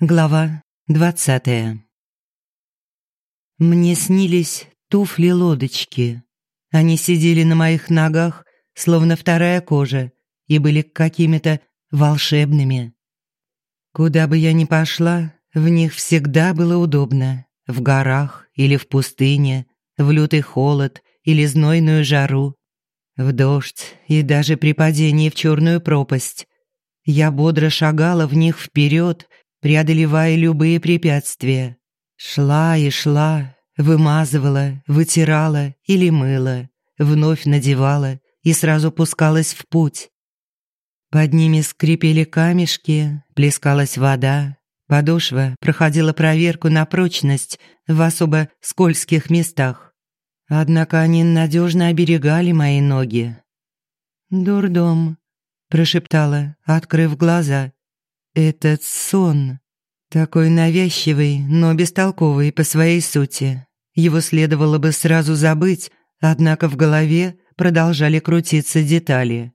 Глава двадцатая. Мне снились туфли-лодочки. Они сидели на моих ногах, словно вторая кожа, и были какими-то волшебными. Куда бы я ни пошла, в них всегда было удобно. В горах или в пустыне, в лютый холод или знойную жару, в дождь и даже при падении в черную пропасть. Я бодро шагала в них вперед, преодолевая любые препятствия. Шла и шла, вымазывала, вытирала или мыла, вновь надевала и сразу пускалась в путь. Под ними скрипели камешки, плескалась вода, подошва проходила проверку на прочность в особо скользких местах. Однако они надежно оберегали мои ноги. «Дурдом», – прошептала, открыв глаза. Этот сон, такой навязчивый, но бестолковый по своей сути. Его следовало бы сразу забыть, однако в голове продолжали крутиться детали.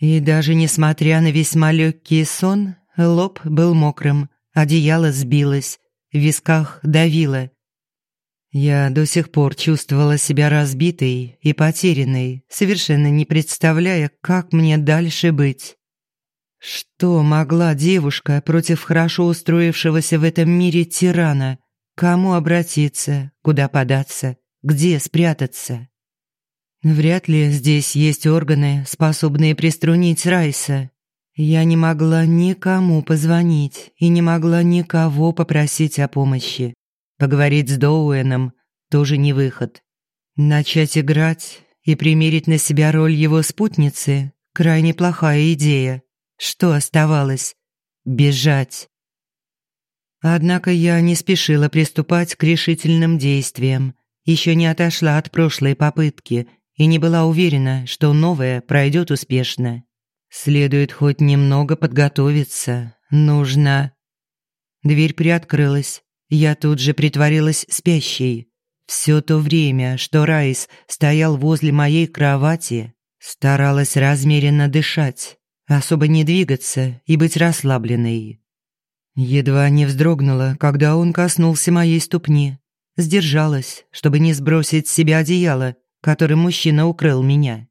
И даже несмотря на весьма легкий сон, лоб был мокрым, одеяло сбилось, в висках давило. Я до сих пор чувствовала себя разбитой и потерянной, совершенно не представляя, как мне дальше быть. Что могла девушка против хорошо устроившегося в этом мире тирана? Кому обратиться, куда податься, где спрятаться? Вряд ли здесь есть органы, способные приструнить Райса. Я не могла никому позвонить и не могла никого попросить о помощи. Поговорить с Доуэном тоже не выход. Начать играть и примерить на себя роль его спутницы – крайне плохая идея. Что оставалось? Бежать. Однако я не спешила приступать к решительным действиям. Еще не отошла от прошлой попытки и не была уверена, что новое пройдет успешно. Следует хоть немного подготовиться. Нужно... Дверь приоткрылась. Я тут же притворилась спящей. Все то время, что Райс стоял возле моей кровати, старалась размеренно дышать особо не двигаться и быть расслабленной. Едва не вздрогнула, когда он коснулся моей ступни. Сдержалась, чтобы не сбросить с себя одеяло, которым мужчина укрыл меня.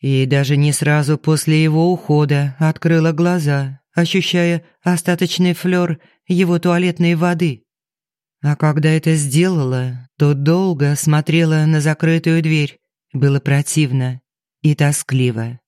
И даже не сразу после его ухода открыла глаза, ощущая остаточный флёр его туалетной воды. А когда это сделала, то долго смотрела на закрытую дверь. Было противно и тоскливо.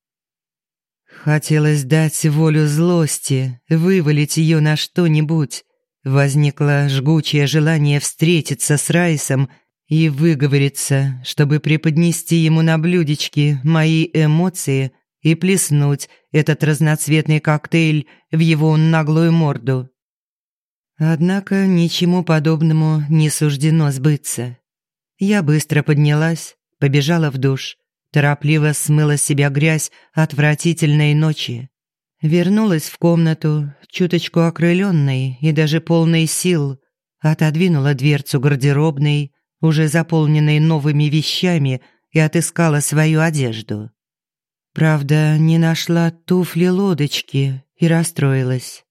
Хотелось дать волю злости, вывалить ее на что-нибудь. Возникло жгучее желание встретиться с Райсом и выговориться, чтобы преподнести ему на блюдечке мои эмоции и плеснуть этот разноцветный коктейль в его наглую морду. Однако ничему подобному не суждено сбыться. Я быстро поднялась, побежала в душ торопливо смыла себя грязь отвратительной ночи. Вернулась в комнату, чуточку окрыленной и даже полной сил, отодвинула дверцу гардеробной, уже заполненной новыми вещами, и отыскала свою одежду. Правда, не нашла туфли-лодочки и расстроилась.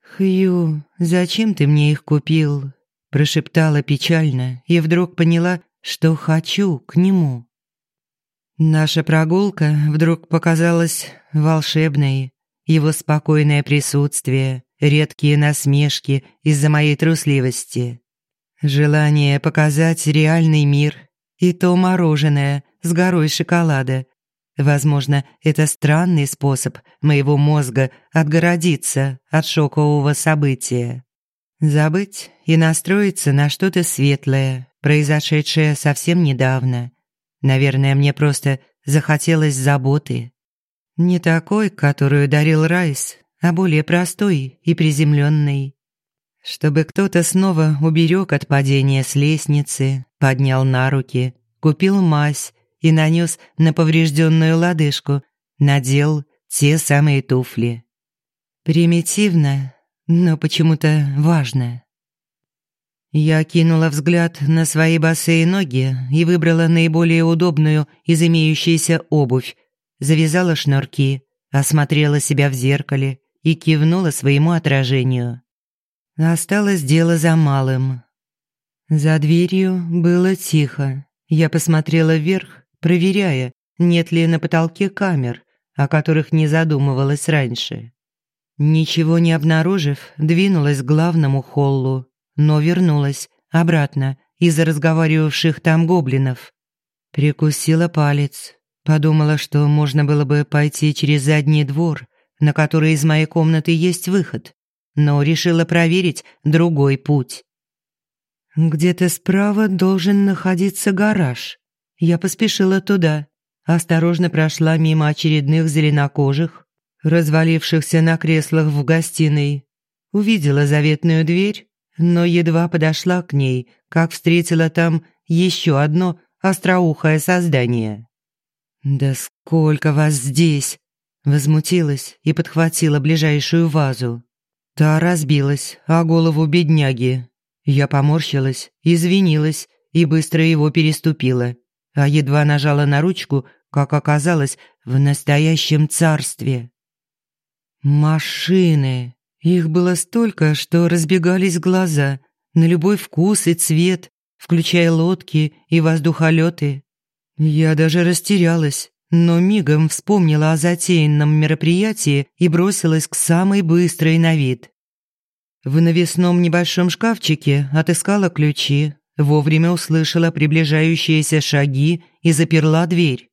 «Хью, зачем ты мне их купил?» прошептала печально и вдруг поняла, что хочу к нему. Наша прогулка вдруг показалась волшебной. Его спокойное присутствие, редкие насмешки из-за моей трусливости. Желание показать реальный мир и то мороженое с горой шоколада. Возможно, это странный способ моего мозга отгородиться от шокового события. Забыть и настроиться на что-то светлое, произошедшее совсем недавно – Наверное, мне просто захотелось заботы. Не такой, которую дарил Райс, а более простой и приземленной. Чтобы кто-то снова уберег от падения с лестницы, поднял на руки, купил мазь и нанес на поврежденную лодыжку, надел те самые туфли. Примитивно, но почему-то важно. Я кинула взгляд на свои босые ноги и выбрала наиболее удобную из имеющейся обувь. Завязала шнурки, осмотрела себя в зеркале и кивнула своему отражению. Осталось дело за малым. За дверью было тихо. Я посмотрела вверх, проверяя, нет ли на потолке камер, о которых не задумывалась раньше. Ничего не обнаружив, двинулась к главному холлу, но вернулась обратно из-за разговаривавших там гоблинов. Прикусила палец, подумала, что можно было бы пойти через задний двор, на который из моей комнаты есть выход, но решила проверить другой путь. Где-то справа должен находиться гараж. Я поспешила туда, осторожно прошла мимо очередных зеленокожих, развалившихся на креслах в гостиной. Увидела заветную дверь, но едва подошла к ней, как встретила там еще одно остроухое создание. «Да сколько вас здесь!» Возмутилась и подхватила ближайшую вазу. Та разбилась, а голову бедняги. Я поморщилась, извинилась и быстро его переступила, а едва нажала на ручку, как оказалось, в настоящем царстве. Машины. Их было столько, что разбегались глаза на любой вкус и цвет, включая лодки и воздухолеты. Я даже растерялась, но мигом вспомнила о затеянном мероприятии и бросилась к самой быстрой на вид. В навесном небольшом шкафчике отыскала ключи, вовремя услышала приближающиеся шаги и заперла дверь.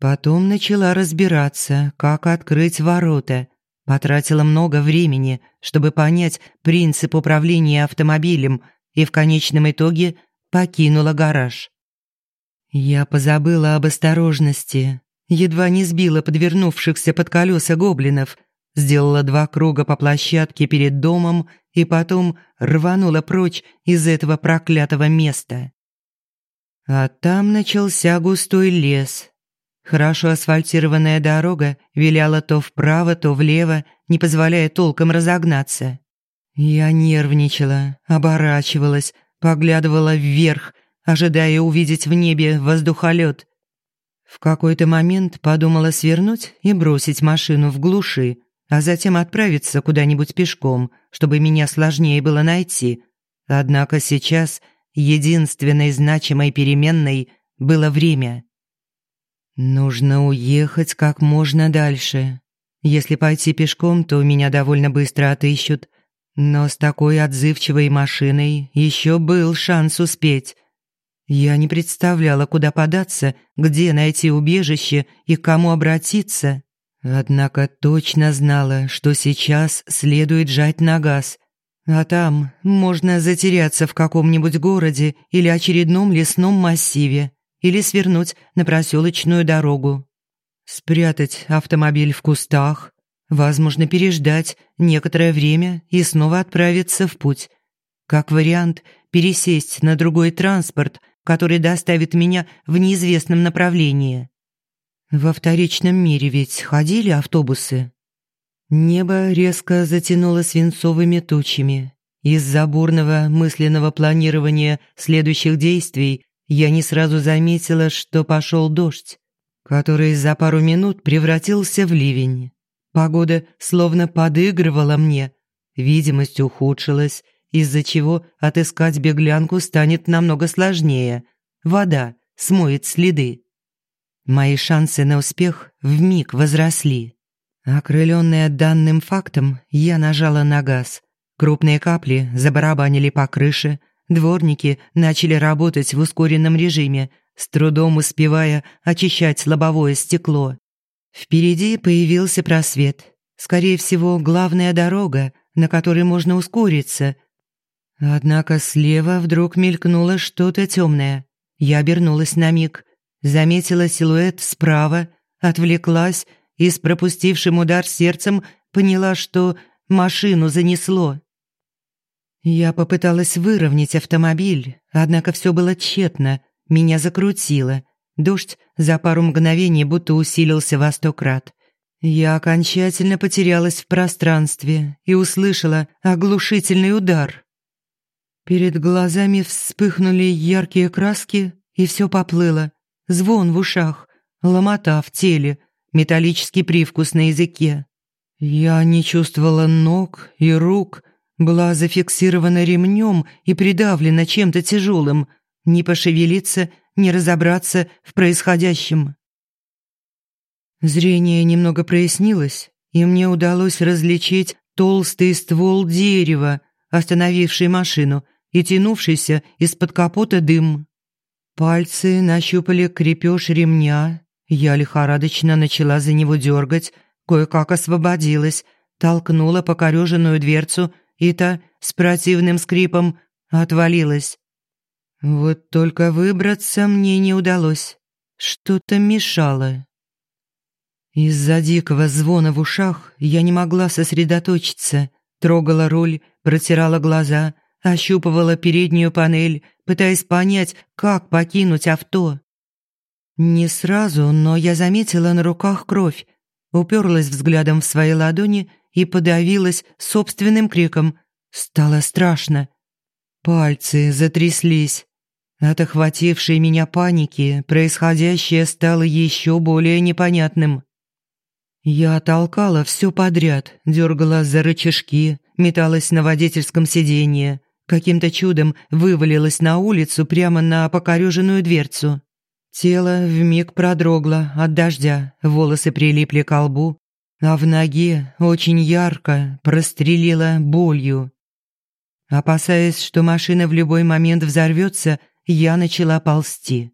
Потом начала разбираться, как открыть ворота, Потратила много времени, чтобы понять принцип управления автомобилем и в конечном итоге покинула гараж. Я позабыла об осторожности, едва не сбила подвернувшихся под колеса гоблинов, сделала два круга по площадке перед домом и потом рванула прочь из этого проклятого места. А там начался густой лес, Хорошо асфальтированная дорога виляла то вправо, то влево, не позволяя толком разогнаться. Я нервничала, оборачивалась, поглядывала вверх, ожидая увидеть в небе воздухолет. В какой-то момент подумала свернуть и бросить машину в глуши, а затем отправиться куда-нибудь пешком, чтобы меня сложнее было найти. Однако сейчас единственной значимой переменной было время. Нужно уехать как можно дальше. Если пойти пешком, то меня довольно быстро отыщут. Но с такой отзывчивой машиной еще был шанс успеть. Я не представляла, куда податься, где найти убежище и к кому обратиться. Однако точно знала, что сейчас следует жать на газ. А там можно затеряться в каком-нибудь городе или очередном лесном массиве или свернуть на проселочную дорогу. Спрятать автомобиль в кустах, возможно, переждать некоторое время и снова отправиться в путь. Как вариант, пересесть на другой транспорт, который доставит меня в неизвестном направлении. Во вторичном мире ведь ходили автобусы. Небо резко затянуло свинцовыми тучами. Из-за бурного мысленного планирования следующих действий я не сразу заметила, что пошел дождь, который за пару минут превратился в ливень. Погода словно подыгрывала мне, видимость ухудшилась, из-за чего отыскать беглянку станет намного сложнее. Вода смоет следы. Мои шансы на успех вмиг возросли. Окрыленная данным фактом, я нажала на газ. Крупные капли забарабанили по крыше, Дворники начали работать в ускоренном режиме, с трудом успевая очищать лобовое стекло. Впереди появился просвет. Скорее всего, главная дорога, на которой можно ускориться. Однако слева вдруг мелькнуло что-то темное. Я обернулась на миг, заметила силуэт справа, отвлеклась и с пропустившим удар сердцем поняла, что машину занесло. Я попыталась выровнять автомобиль, однако все было тщетно. Меня закрутило. Дождь за пару мгновений будто усилился во сто крат. Я окончательно потерялась в пространстве и услышала оглушительный удар. Перед глазами вспыхнули яркие краски, и все поплыло. Звон в ушах, ломота в теле, металлический привкус на языке. Я не чувствовала ног и рук, была зафиксирована ремнем и придавлена чем-то тяжелым. Не пошевелиться, не разобраться в происходящем. Зрение немного прояснилось, и мне удалось различить толстый ствол дерева, остановивший машину, и тянувшийся из-под капота дым. Пальцы нащупали крепеж ремня. Я лихорадочно начала за него дергать, кое-как освободилась, толкнула покореженную дверцу, и та с противным скрипом отвалилась. Вот только выбраться мне не удалось. Что-то мешало. Из-за дикого звона в ушах я не могла сосредоточиться. Трогала руль, протирала глаза, ощупывала переднюю панель, пытаясь понять, как покинуть авто. Не сразу, но я заметила на руках кровь, уперлась взглядом в свои ладони и подавилась собственным криком. Стало страшно. Пальцы затряслись. От охватившей меня паники происходящее стало еще более непонятным. Я толкала все подряд, дергала за рычажки, металась на водительском сиденье, каким-то чудом вывалилась на улицу прямо на покореженную дверцу. Тело вмиг продрогло от дождя, волосы прилипли к лбу, а в ноге очень ярко прострелило болью. Опасаясь, что машина в любой момент взорвется, я начала ползти.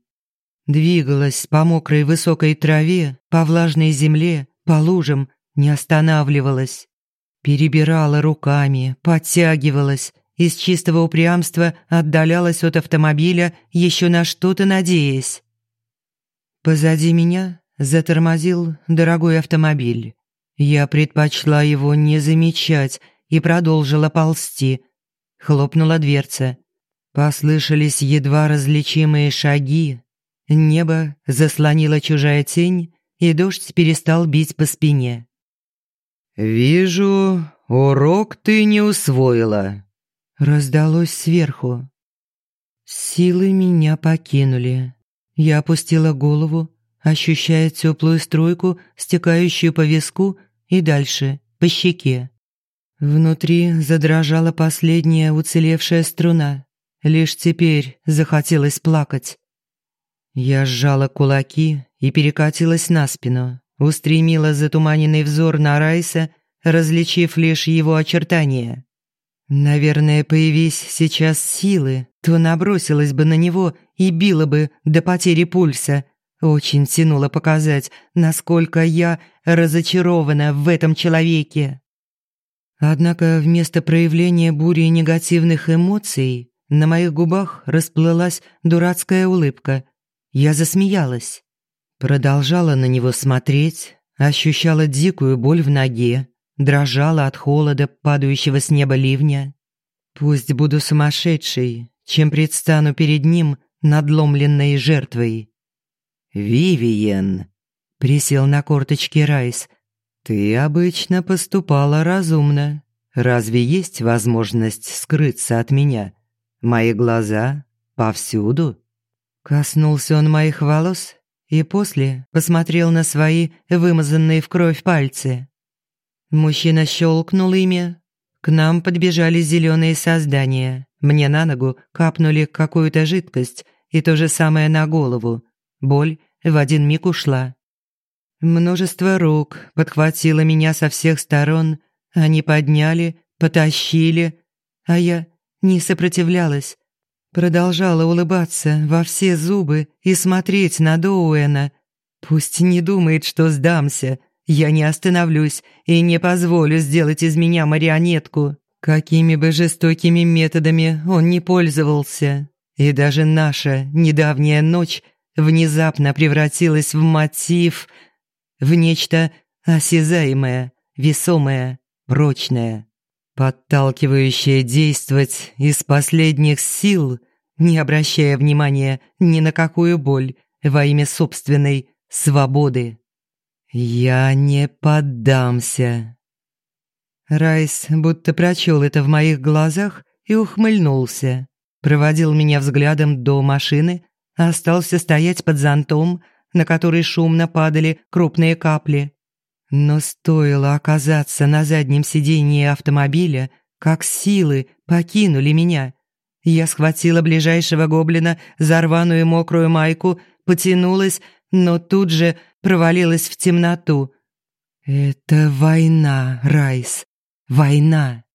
Двигалась по мокрой высокой траве, по влажной земле, по лужам, не останавливалась. Перебирала руками, подтягивалась, из чистого упрямства отдалялась от автомобиля, еще на что-то надеясь. Позади меня затормозил дорогой автомобиль. Я предпочла его не замечать и продолжила ползти. Хлопнула дверца. Послышались едва различимые шаги. Небо заслонила чужая тень, и дождь перестал бить по спине. «Вижу, урок ты не усвоила», — раздалось сверху. Силы меня покинули. Я опустила голову, ощущая теплую струйку, стекающую по виску и дальше, по щеке. Внутри задрожала последняя уцелевшая струна. Лишь теперь захотелось плакать. Я сжала кулаки и перекатилась на спину, устремила затуманенный взор на Райса, различив лишь его очертания. Наверное, появись сейчас силы, то набросилась бы на него и била бы до потери пульса. Очень тянуло показать, насколько я разочарована в этом человеке. Однако вместо проявления бури негативных эмоций на моих губах расплылась дурацкая улыбка. Я засмеялась. Продолжала на него смотреть, ощущала дикую боль в ноге, дрожала от холода, падающего с неба ливня. Пусть буду сумасшедшей, чем предстану перед ним надломленной жертвой. «Вивиен», — присел на корточки Райс, — «ты обычно поступала разумно. Разве есть возможность скрыться от меня? Мои глаза повсюду». Коснулся он моих волос и после посмотрел на свои вымазанные в кровь пальцы. Мужчина щелкнул ими. К нам подбежали зеленые создания. Мне на ногу капнули какую-то жидкость, и то же самое на голову. Боль в один миг ушла. Множество рук подхватило меня со всех сторон. Они подняли, потащили, а я не сопротивлялась. Продолжала улыбаться во все зубы и смотреть на Доуэна. Пусть не думает, что сдамся, я не остановлюсь и не позволю сделать из меня марионетку, какими бы жестокими методами он не пользовался. И даже наша недавняя ночь внезапно превратилась в мотив, в нечто осязаемое, весомое, прочное, подталкивающее действовать из последних сил, не обращая внимания ни на какую боль во имя собственной свободы. «Я не поддамся». Райс будто прочел это в моих глазах и ухмыльнулся. Проводил меня взглядом до машины, остался стоять под зонтом, на который шумно падали крупные капли. Но стоило оказаться на заднем сиденье автомобиля, как силы покинули меня. Я схватила ближайшего гоблина за рваную мокрую майку, потянулась, но тут же провалилась в темноту. «Это война, Райс, война!»